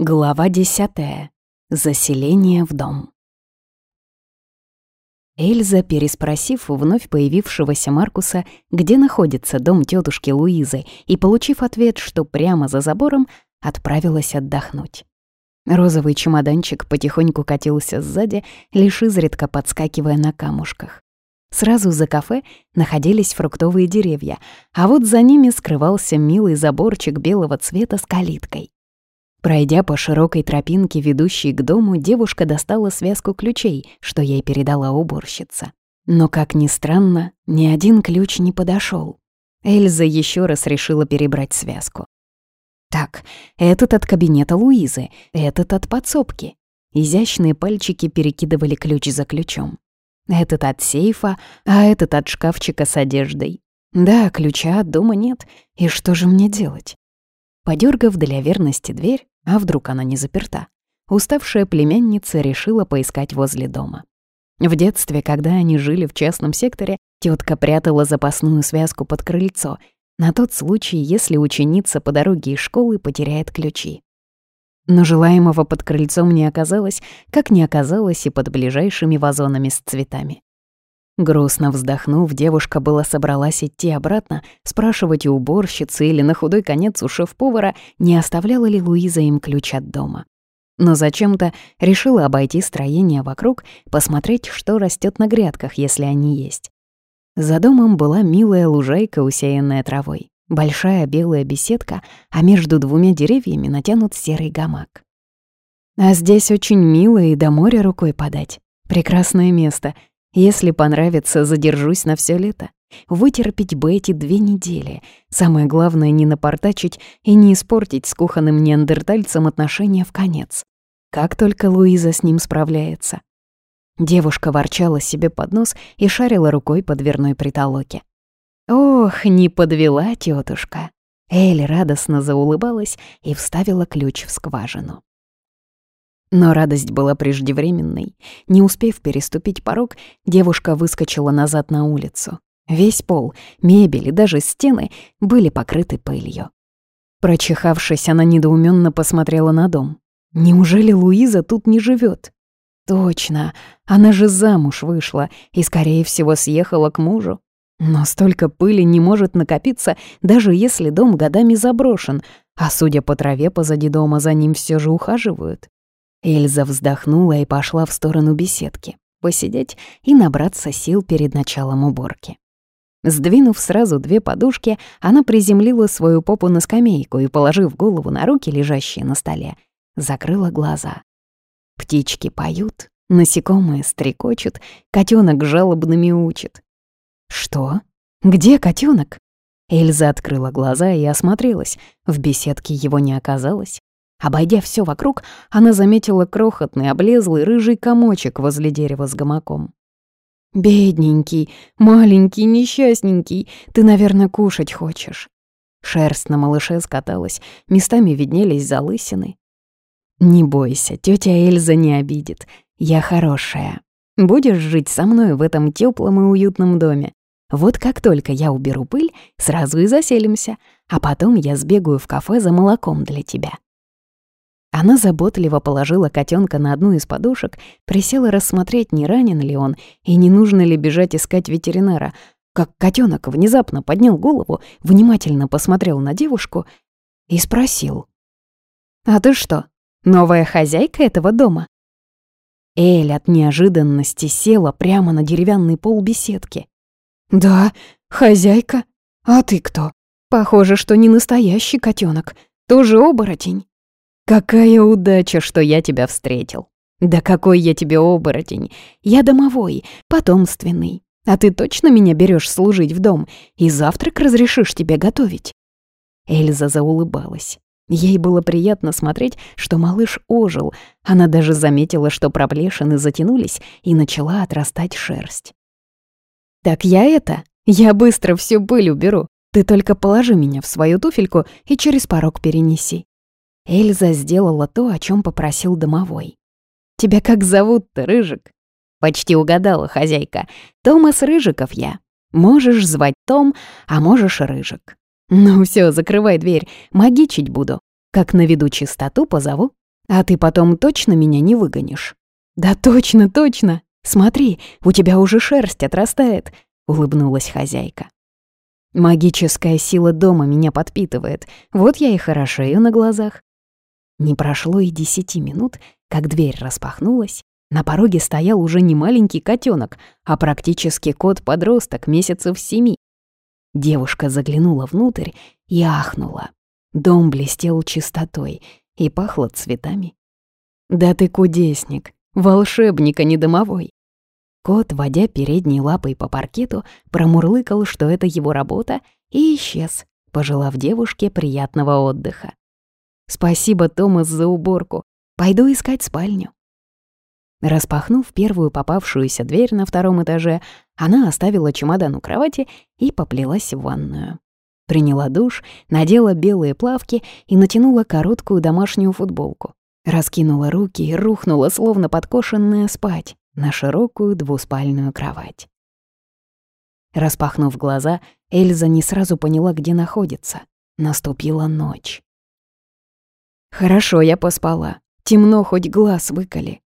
Глава десятая. Заселение в дом. Эльза, переспросив вновь появившегося Маркуса, где находится дом тетушки Луизы, и получив ответ, что прямо за забором, отправилась отдохнуть. Розовый чемоданчик потихоньку катился сзади, лишь изредка подскакивая на камушках. Сразу за кафе находились фруктовые деревья, а вот за ними скрывался милый заборчик белого цвета с калиткой. Пройдя по широкой тропинке, ведущей к дому, девушка достала связку ключей, что ей передала уборщица. Но, как ни странно, ни один ключ не подошел. Эльза еще раз решила перебрать связку. Так, этот от кабинета Луизы, этот от подсобки. Изящные пальчики перекидывали ключ за ключом. Этот от сейфа, а этот от шкафчика с одеждой. Да, ключа от дома нет, и что же мне делать? Подергав для верности дверь, а вдруг она не заперта, уставшая племянница решила поискать возле дома. В детстве, когда они жили в частном секторе, тетка прятала запасную связку под крыльцо, на тот случай, если ученица по дороге из школы потеряет ключи. Но желаемого под крыльцом не оказалось, как не оказалось и под ближайшими вазонами с цветами. Грустно вздохнув, девушка была собралась идти обратно, спрашивать у уборщицы или на худой конец у шеф-повара, не оставляла ли Луиза им ключ от дома. Но зачем-то решила обойти строение вокруг, посмотреть, что растет на грядках, если они есть. За домом была милая лужайка, усеянная травой, большая белая беседка, а между двумя деревьями натянут серый гамак. А здесь очень мило и до моря рукой подать. Прекрасное место — если понравится, задержусь на все лето. Вытерпеть бы эти две недели. Самое главное — не напортачить и не испортить с кухонным неандертальцем отношения в конец. Как только Луиза с ним справляется. Девушка ворчала себе под нос и шарила рукой по дверной притолоке. «Ох, не подвела тетушка. Элли радостно заулыбалась и вставила ключ в скважину. Но радость была преждевременной. Не успев переступить порог, девушка выскочила назад на улицу. Весь пол, мебель и даже стены были покрыты пылью. Прочихавшись, она недоуменно посмотрела на дом. Неужели Луиза тут не живет? Точно, она же замуж вышла и, скорее всего, съехала к мужу. Но столько пыли не может накопиться, даже если дом годами заброшен, а судя по траве позади дома, за ним все же ухаживают. Эльза вздохнула и пошла в сторону беседки, посидеть и набраться сил перед началом уборки. Сдвинув сразу две подушки, она приземлила свою попу на скамейку и, положив голову на руки, лежащие на столе, закрыла глаза. Птички поют, насекомые стрекочут, котенок жалобно мяучит. «Что? Где котенок? Эльза открыла глаза и осмотрелась. В беседке его не оказалось. Обойдя все вокруг, она заметила крохотный, облезлый рыжий комочек возле дерева с гамаком. «Бедненький, маленький, несчастненький, ты, наверное, кушать хочешь». Шерсть на малыше скаталась, местами виднелись залысины. «Не бойся, тетя Эльза не обидит. Я хорошая. Будешь жить со мной в этом теплом и уютном доме. Вот как только я уберу пыль, сразу и заселимся, а потом я сбегаю в кафе за молоком для тебя». Она заботливо положила котенка на одну из подушек, присела рассмотреть, не ранен ли он и не нужно ли бежать искать ветеринара, как котенок внезапно поднял голову, внимательно посмотрел на девушку и спросил. «А ты что, новая хозяйка этого дома?» Эль от неожиданности села прямо на деревянный пол беседки. «Да, хозяйка. А ты кто? Похоже, что не настоящий котенок, тоже оборотень». «Какая удача, что я тебя встретил! Да какой я тебе оборотень! Я домовой, потомственный. А ты точно меня берешь служить в дом и завтрак разрешишь тебе готовить?» Эльза заулыбалась. Ей было приятно смотреть, что малыш ожил. Она даже заметила, что проплешины затянулись, и начала отрастать шерсть. «Так я это? Я быстро всю пыль уберу. Ты только положи меня в свою туфельку и через порог перенеси. Эльза сделала то, о чем попросил домовой. «Тебя как зовут-то, Рыжик?» «Почти угадала, хозяйка. Томас Рыжиков я. Можешь звать Том, а можешь Рыжик. Ну все, закрывай дверь, магичить буду. Как наведу чистоту, позову. «А ты потом точно меня не выгонишь?» «Да точно, точно! Смотри, у тебя уже шерсть отрастает!» — улыбнулась хозяйка. «Магическая сила дома меня подпитывает, вот я и хорошею на глазах». Не прошло и десяти минут, как дверь распахнулась, на пороге стоял уже не маленький котенок, а практически кот-подросток месяцев семи. Девушка заглянула внутрь и ахнула. Дом блестел чистотой и пахло цветами. «Да ты кудесник, волшебник, а не домовой!» Кот, водя передней лапой по паркету, промурлыкал, что это его работа, и исчез, пожелав девушке приятного отдыха. «Спасибо, Томас, за уборку. Пойду искать спальню». Распахнув первую попавшуюся дверь на втором этаже, она оставила чемодан у кровати и поплелась в ванную. Приняла душ, надела белые плавки и натянула короткую домашнюю футболку. Раскинула руки и рухнула, словно подкошенная, спать на широкую двуспальную кровать. Распахнув глаза, Эльза не сразу поняла, где находится. Наступила ночь. «Хорошо, я поспала. Темно, хоть глаз выколи.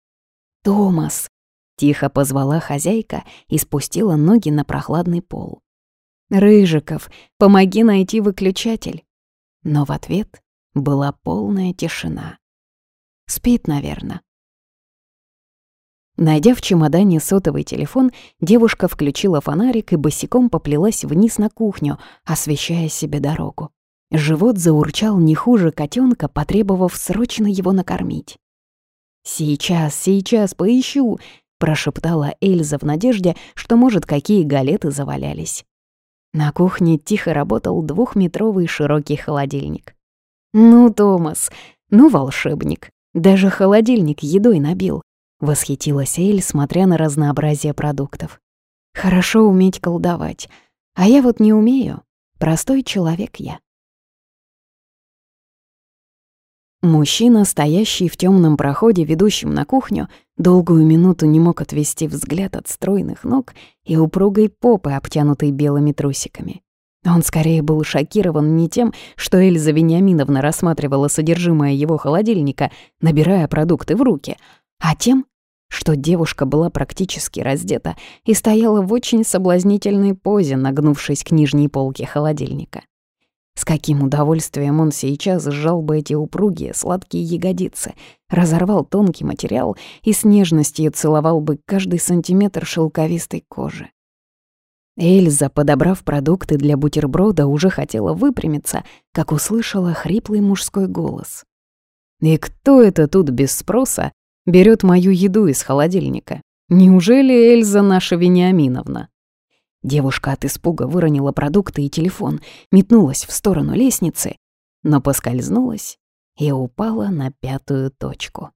«Томас!» — тихо позвала хозяйка и спустила ноги на прохладный пол. «Рыжиков, помоги найти выключатель!» Но в ответ была полная тишина. Спит, наверное. Найдя в чемодане сотовый телефон, девушка включила фонарик и босиком поплелась вниз на кухню, освещая себе дорогу. Живот заурчал не хуже котенка, потребовав срочно его накормить. «Сейчас, сейчас поищу», — прошептала Эльза в надежде, что, может, какие галеты завалялись. На кухне тихо работал двухметровый широкий холодильник. «Ну, Томас, ну, волшебник, даже холодильник едой набил», — восхитилась Эль, смотря на разнообразие продуктов. «Хорошо уметь колдовать, а я вот не умею, простой человек я». Мужчина, стоящий в темном проходе, ведущем на кухню, долгую минуту не мог отвести взгляд от стройных ног и упругой попы, обтянутой белыми трусиками. Он скорее был шокирован не тем, что Эльза Вениаминовна рассматривала содержимое его холодильника, набирая продукты в руки, а тем, что девушка была практически раздета и стояла в очень соблазнительной позе, нагнувшись к нижней полке холодильника. С каким удовольствием он сейчас сжал бы эти упругие, сладкие ягодицы, разорвал тонкий материал и с нежностью целовал бы каждый сантиметр шелковистой кожи. Эльза, подобрав продукты для бутерброда, уже хотела выпрямиться, как услышала хриплый мужской голос. «И кто это тут без спроса берет мою еду из холодильника? Неужели Эльза наша Вениаминовна?» Девушка от испуга выронила продукты и телефон, метнулась в сторону лестницы, но поскользнулась и упала на пятую точку.